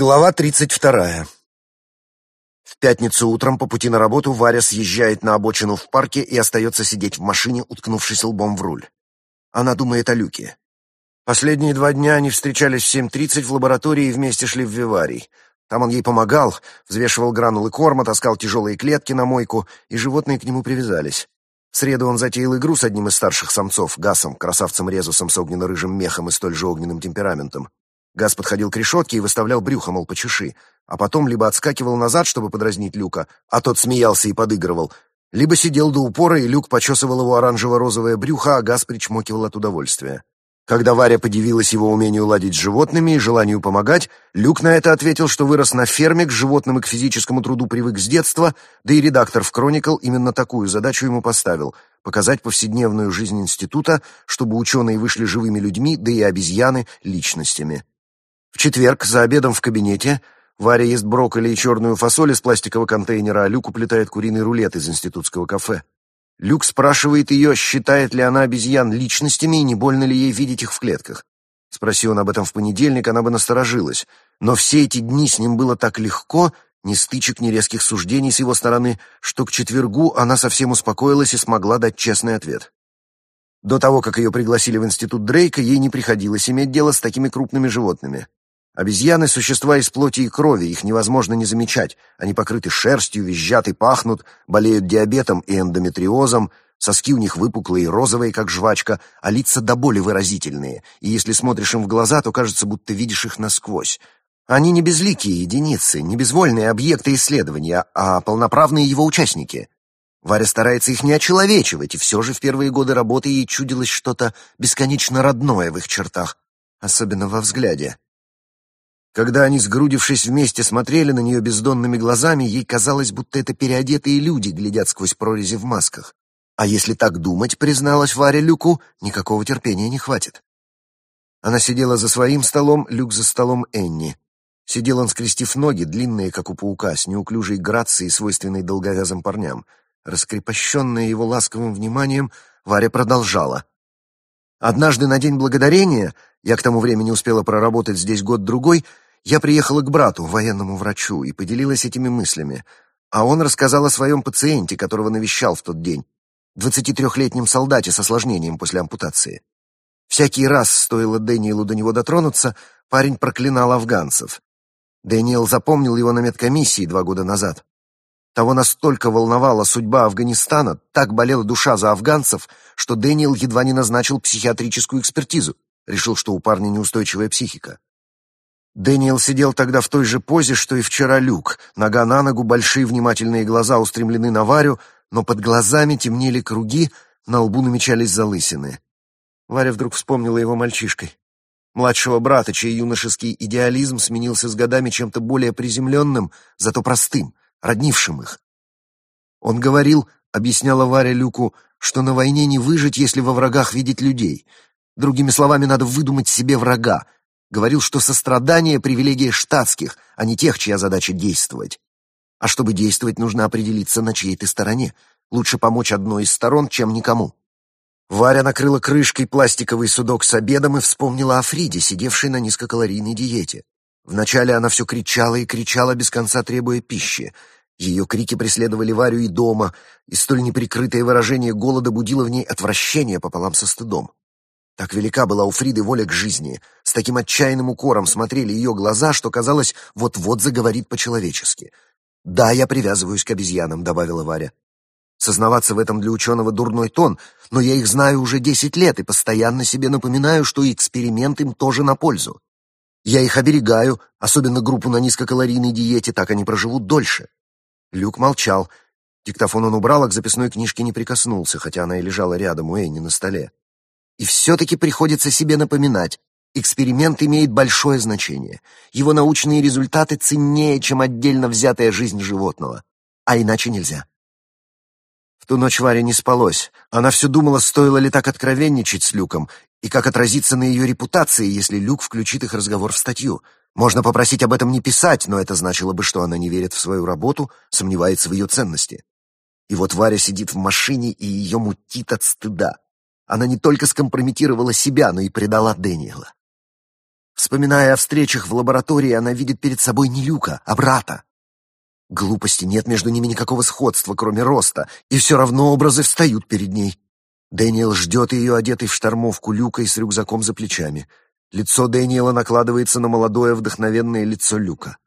Глава 32. В пятницу утром по пути на работу Варя съезжает на обочину в парке и остается сидеть в машине, уткнувшись лбом в руль. Она думает о Люке. Последние два дня они встречались в 7.30 в лаборатории и вместе шли в виварий. Там он ей помогал, взвешивал гранулы корма, таскал тяжелые клетки на мойку, и животные к нему привязались. В среду он затеял игру с одним из старших самцов, Гасом, красавцем Резусом с огненно-рыжим мехом и столь же огненным темпераментом. Газ подходил к решетке и выставлял брюхо, мол, почеши, а потом либо отскакивал назад, чтобы подразнить Люка, а тот смеялся и подыгрывал, либо сидел до упора, и Люк почесывал его оранжево-розовое брюхо, а Газ причмокивал от удовольствия. Когда Варя подивилась его умению ладить с животными и желанию помогать, Люк на это ответил, что вырос на ферме, к животным и к физическому труду привык с детства, да и редактор в «Кроникл» именно такую задачу ему поставил — показать повседневную жизнь института, чтобы ученые вышли живыми людьми, да и обезьяны — личностями. В четверг за обедом в кабинете Варя ест брокколи и черную фасоль из пластикового контейнера, а Люк уплетает куриный рулет из институтского кафе. Люк спрашивает ее, считает ли она обезьян личностями и не больно ли ей видеть их в клетках. Спроси он об этом в понедельник, она бы насторожилась. Но все эти дни с ним было так легко, ни стычек, ни резких суждений с его стороны, что к четвергу она совсем успокоилась и смогла дать честный ответ. До того, как ее пригласили в институт Дрейка, ей не приходилось иметь дело с такими крупными животными. Обезьяны — существа из плоти и крови, их невозможно не замечать. Они покрыты шерстью, визжат и пахнут, болеют диабетом и эндометриозом, соски у них выпуклые и розовые, как жвачка, а лица до боли выразительные, и если смотришь им в глаза, то кажется, будто видишь их насквозь. Они не безликие единицы, не безвольные объекты исследования, а полноправные его участники. Варя старается их не очеловечивать, и все же в первые годы работы ей чудилось что-то бесконечно родное в их чертах, особенно во взгляде. Когда они, сгрудившись вместе, смотрели на нее бездонными глазами, ей казалось, будто это переодетые люди глядят сквозь прорези в масках. А если так думать, призналась Варя Люку, никакого терпения не хватит. Она сидела за своим столом, Люк за столом Энни. Сидел он, скрестив ноги, длинные, как у паука, с неуклюжей грацией, свойственной долговязым парням. Раскрепощенная его ласковым вниманием, Варя продолжала. Однажды на День Благодарения, я к тому времени успела проработать здесь год-другой, я приехала к брату, военному врачу, и поделилась этими мыслями. А он рассказал о своем пациенте, которого навещал в тот день, 23-летнем солдате с осложнением после ампутации. Всякий раз, стоило Дэниелу до него дотронуться, парень проклинал афганцев. Дэниел запомнил его на медкомиссии два года назад. Того настолько волновала судьба Афганистана, так болела душа за афганцев, что Дэниел едва не назначил психиатрическую экспертизу. Решил, что у парня неустойчивая психика. Дэниел сидел тогда в той же позе, что и вчера Люк. Нога на ногу, большие внимательные глаза устремлены на Варю, но под глазами темнели круги, на лбу намечались залысины. Варя вдруг вспомнила его мальчишкой. Младшего брата, чей юношеский идеализм сменился с годами чем-то более приземленным, зато простым, роднившим их. Он говорил, объясняла Варя Люку, что на войне не выжить, если во врагах видеть людей. Другими словами, надо выдумать себе врага. Говорил, что сострадание — привилегия штатских, а не тех, чья задача действовать. А чтобы действовать, нужно определиться, на чьей ты стороне. Лучше помочь одной из сторон, чем никому. Варя накрыла крышкой пластиковый судок с обедом и вспомнила о Фриде, сидевшей на низкокалорийной диете. Вначале она все кричала и кричала, без конца требуя пищи. Ее крики преследовали Варю и дома, и столь неприкрытое выражение голода будило в ней отвращение пополам со стыдом. Так велика была у Фриды воля к жизни, с таким отчаянным укором смотрели ее глаза, что, казалось, вот-вот заговорит по-человечески. «Да, я привязываюсь к обезьянам», — добавила Варя. Сознаваться в этом для ученого дурной тон, но я их знаю уже десять лет и постоянно себе напоминаю, что эксперимент им тоже на пользу. Я их оберегаю, особенно группу на низкокалорийной диете, так они проживут дольше». Люк молчал. Диктофон он убрал, а к записной книжке не прикоснулся, хотя она и лежала рядом у Энни на столе. И все-таки приходится себе напоминать, эксперимент имеет большое значение. Его научные результаты ценнее, чем отдельно взятая жизнь животного. А иначе нельзя. В ту ночь Варе не спалось. Она все думала, стоило ли так откровенничать с Люком, и как отразиться на ее репутации, если Люк включит их разговор в статью. Можно попросить об этом не писать, но это значило бы, что она не верит в свою работу, сомневается в ее ценности. И вот Варя сидит в машине, и ее мутит от стыда. Она не только скомпрометировала себя, но и предала Дэниела. Вспоминая о встречах в лаборатории, она видит перед собой не Люка, а брата. Глупости нет между ними никакого сходства, кроме роста, и все равно образы встают перед ней. Дэниел ждет ее, одетый в штормовку Люка и с рюкзаком за плечами. Лицо Дэниела накладывается на молодое, вдохновенное лицо Люка.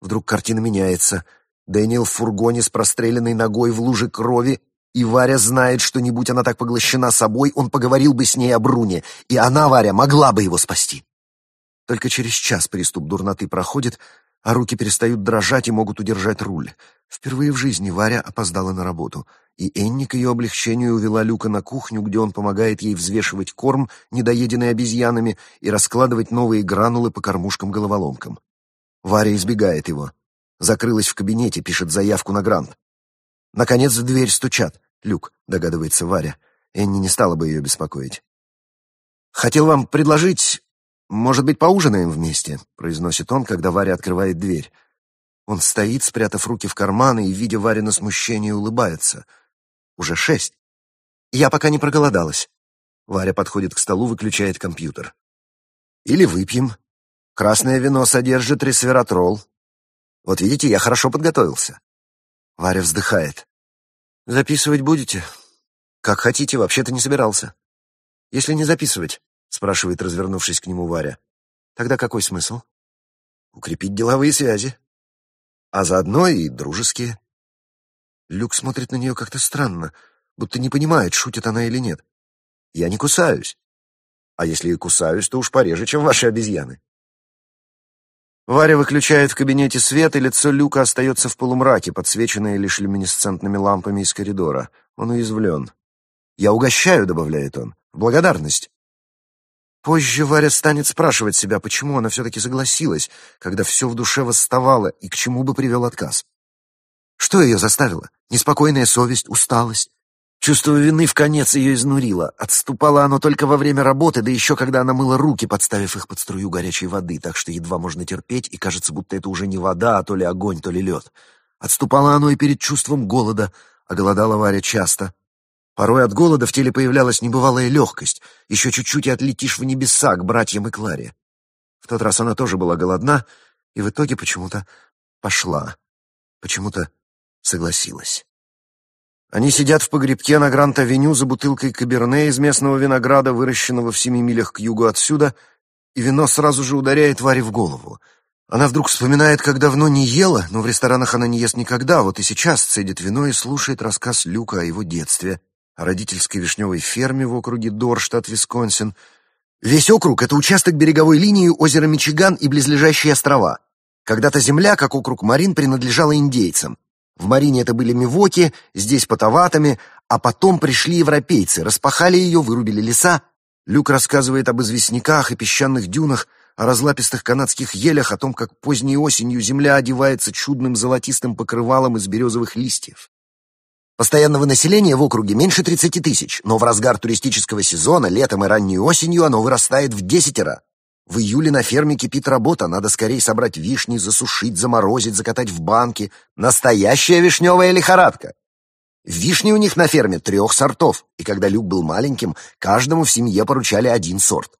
Вдруг картина меняется. Дэниел в фургоне с простреленной ногой в луже крови, и Варя знает, что не будь она так поглощена собой, он поговорил бы с ней о Бруне, и она, Варя, могла бы его спасти. Только через час приступ дурноты проходит, а руки перестают дрожать и могут удержать руль. Впервые в жизни Варя опоздала на работу, и Энни к ее облегчению увела Люка на кухню, где он помогает ей взвешивать корм, недоеденный обезьянами, и раскладывать новые гранулы по кормушкам-головоломкам. Варя избегает его. Закрылась в кабинете, пишет заявку на грант. Наконец в дверь стучат. Люк, догадывается Варя. Энни не стала бы ее беспокоить. «Хотел вам предложить «Может быть, поужинаем вместе?» — произносит он, когда Варя открывает дверь. Он стоит, спрятав руки в карманы, и, видя Варина смущение, улыбается. «Уже шесть. Я пока не проголодалась». Варя подходит к столу, выключает компьютер. «Или выпьем. Красное вино содержит ресвератрол. Вот видите, я хорошо подготовился». Варя вздыхает. «Записывать будете?» «Как хотите, вообще-то не собирался». «Если не записывать, — спрашивает, развернувшись к нему Варя. «Тогда какой смысл?» «Укрепить деловые связи. А заодно и дружеские». Люк смотрит на нее как-то странно, будто не понимает, шутит она или нет. «Я не кусаюсь. А если и кусаюсь, то уж пореже, чем ваши обезьяны». Варя выключает в кабинете свет, и лицо Люка остается в полумраке, подсвеченное лишь люминесцентными лампами из коридора. Он уязвлен. «Я угощаю», — добавляет он, — «в благодарность». Позже Варя станет спрашивать себя, почему она все-таки согласилась, когда все в душе восставало и к чему бы привел отказ. Что ее заставило? Неспокойная совесть, усталость? Чувство вины в конец ее изнурило. Отступало оно только во время работы, да еще когда она мыла руки, подставив их под струю горячей воды, так что едва можно терпеть, и кажется, будто это уже не вода, а то ли огонь, то ли лед. Отступало оно и перед чувством голода, а голодала Варя часто. Порой от голода в теле появлялась небывалая легкость. Еще чуть-чуть и отлетишь в небеса к братьям и Кларе. В тот раз она тоже была голодна, и в итоге почему-то пошла. Почему-то согласилась. Они сидят в погребке на Гранд-авеню за бутылкой каберне из местного винограда, выращенного в семи милях к югу отсюда, и вино сразу же ударяет Варе в голову. Она вдруг вспоминает, как давно не ела, но в ресторанах она не ест никогда, вот и сейчас цедит вино и слушает рассказ Люка о его детстве, о родительской вишневой ферме в округе Дор, штат Висконсин. Весь округ — это участок береговой линии озера Мичиган и близлежащие острова. Когда-то земля, как округ Марин, принадлежала индейцам. В Марине это были мивоки, здесь потаватами, а потом пришли европейцы, распахали ее, вырубили леса. Люк рассказывает об известняках и песчаных дюнах, о разлапистых канадских елях, о том, как поздней осенью земля одевается чудным золотистым покрывалом из березовых листьев. Постоянного населения в округе меньше 30 тысяч, но в разгар туристического сезона, летом и ранней осенью оно вырастает в десятеро. В июле на ферме кипит работа, надо скорее собрать вишни, засушить, заморозить, закатать в банки. Настоящая вишневая лихорадка. Вишни у них на ферме трех сортов, и когда Люк был маленьким, каждому в семье поручали один сорт.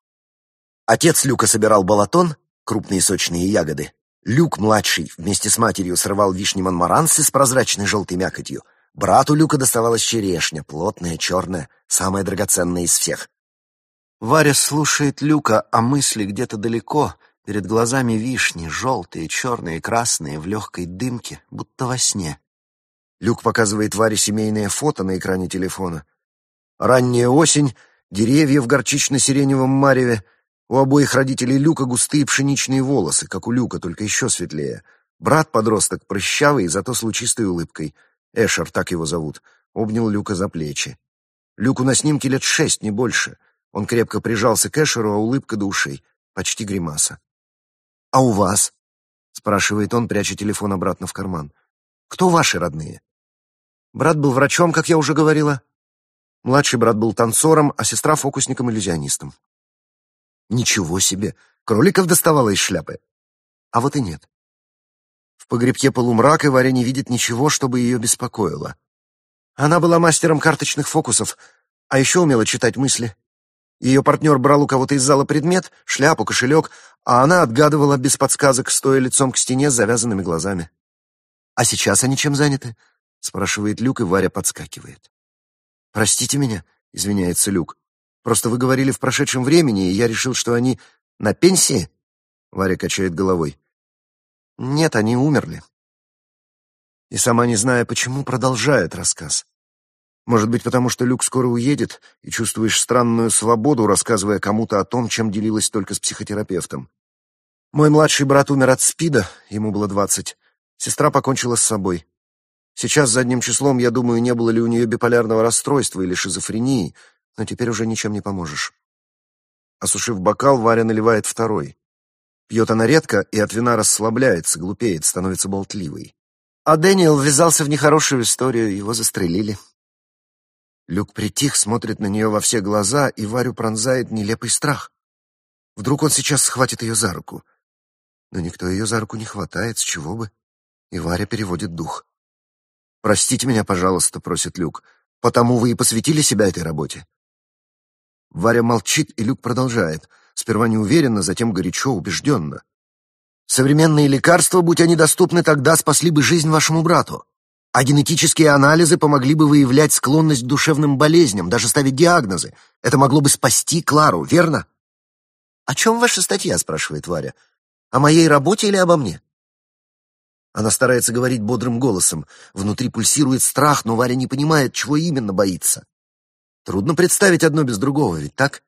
Отец Люка собирал балатон, крупные сочные ягоды. Люк, младший, вместе с матерью срывал вишни монмаранцы с прозрачной желтой мякотью — Брату Люка доставалась черешня, плотная, черная, самая драгоценная из всех. Варя слушает Люка, а мысли где-то далеко, перед глазами вишни, желтые, черные, красные, в легкой дымке, будто во сне. Люк показывает Варе семейное фото на экране телефона. Ранняя осень, деревья в горчично-сиреневом мареве. У обоих родителей Люка густые пшеничные волосы, как у Люка, только еще светлее. Брат-подросток прыщавый, зато с лучистой улыбкой — Эшер, так его зовут, обнял Люка за плечи. Люку на снимке лет шесть, не больше. Он крепко прижался к Эшеру, а улыбка до ушей. Почти гримаса. «А у вас?» — спрашивает он, пряча телефон обратно в карман. «Кто ваши родные?» Брат был врачом, как я уже говорила. Младший брат был танцором, а сестра — фокусником-иллюзионистом. Ничего себе! Кроликов доставала из шляпы. А вот и нет. В погребке полумрак, и Варя не видит ничего, чтобы ее беспокоило. Она была мастером карточных фокусов, а еще умела читать мысли. Ее партнер брал у кого-то из зала предмет, шляпу, кошелек, а она отгадывала без подсказок, стоя лицом к стене с завязанными глазами. «А сейчас они чем заняты?» — спрашивает Люк, и Варя подскакивает. «Простите меня», — извиняется Люк. «Просто вы говорили в прошедшем времени, и я решил, что они на пенсии?» Варя качает головой. «Нет, они умерли». И сама не зная почему, продолжает рассказ. Может быть, потому что Люк скоро уедет, и чувствуешь странную свободу, рассказывая кому-то о том, чем делилась только с психотерапевтом. Мой младший брат умер от СПИДа, ему было двадцать. Сестра покончила с собой. Сейчас задним числом я думаю, не было ли у нее биполярного расстройства или шизофрении, но теперь уже ничем не поможешь. Осушив бокал, Варя наливает второй. Пьет она редко, и от вина расслабляется, глупеет, становится болтливой. А Дэниел ввязался в нехорошую историю, его застрелили. Люк притих, смотрит на нее во все глаза, и Варю пронзает нелепый страх. Вдруг он сейчас схватит ее за руку. Но никто ее за руку не хватает, с чего бы. И Варя переводит дух. «Простите меня, пожалуйста», — просит Люк. «Потому вы и посвятили себя этой работе?» Варя молчит, и Люк продолжает. Сперва неуверенно, затем горячо, убежденно. «Современные лекарства, будь они доступны тогда, спасли бы жизнь вашему брату. А генетические анализы помогли бы выявлять склонность к душевным болезням, даже ставить диагнозы. Это могло бы спасти Клару, верно? «О чем ваша статья?» — спрашивает Варя. «О моей работе или обо мне?» Она старается говорить бодрым голосом. Внутри пульсирует страх, но Варя не понимает, чего именно боится. Трудно представить одно без другого, ведь так?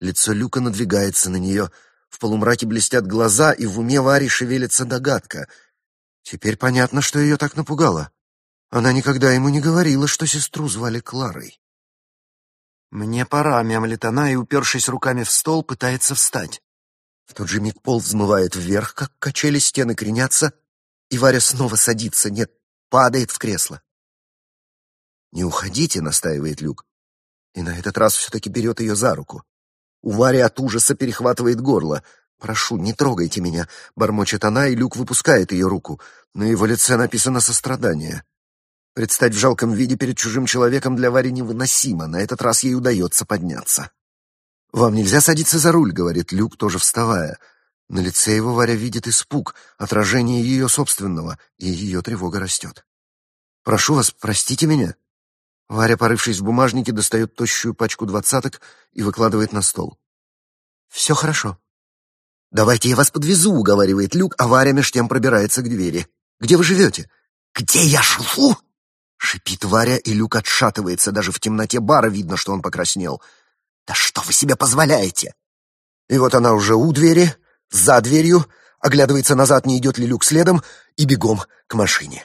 Лицо Люка надвигается на нее. В полумраке блестят глаза, и в уме Вари шевелится догадка. Теперь понятно, что ее так напугало. Она никогда ему не говорила, что сестру звали Кларой. «Мне пора», — мямлит она, и, упершись руками в стол, пытается встать. В тот же миг пол взмывает вверх, как качели стены кренятся, и Варя снова садится, нет, падает в кресло. «Не уходите», — настаивает Люк. И на этот раз все-таки берет ее за руку. У Вари от ужаса перехватывает горло. «Прошу, не трогайте меня», — бормочет она, и Люк выпускает ее руку. На его лице написано сострадание. Предстать в жалком виде перед чужим человеком для Вари невыносимо. На этот раз ей удается подняться. «Вам нельзя садиться за руль», — говорит Люк, тоже вставая. На лице его Варя видит испуг, отражение ее собственного, и ее тревога растет. «Прошу вас, простите меня». Варя, порывшись в бумажнике, достает тощую пачку двадцаток и выкладывает на стол. «Все хорошо». «Давайте я вас подвезу», — уговаривает Люк, а Варя меж тем пробирается к двери. «Где вы живете?» «Где я живу?» Шипит Варя, и Люк отшатывается. Даже в темноте бара видно, что он покраснел. «Да что вы себе позволяете?» И вот она уже у двери, за дверью, оглядывается назад, не идет ли Люк следом, и бегом к машине.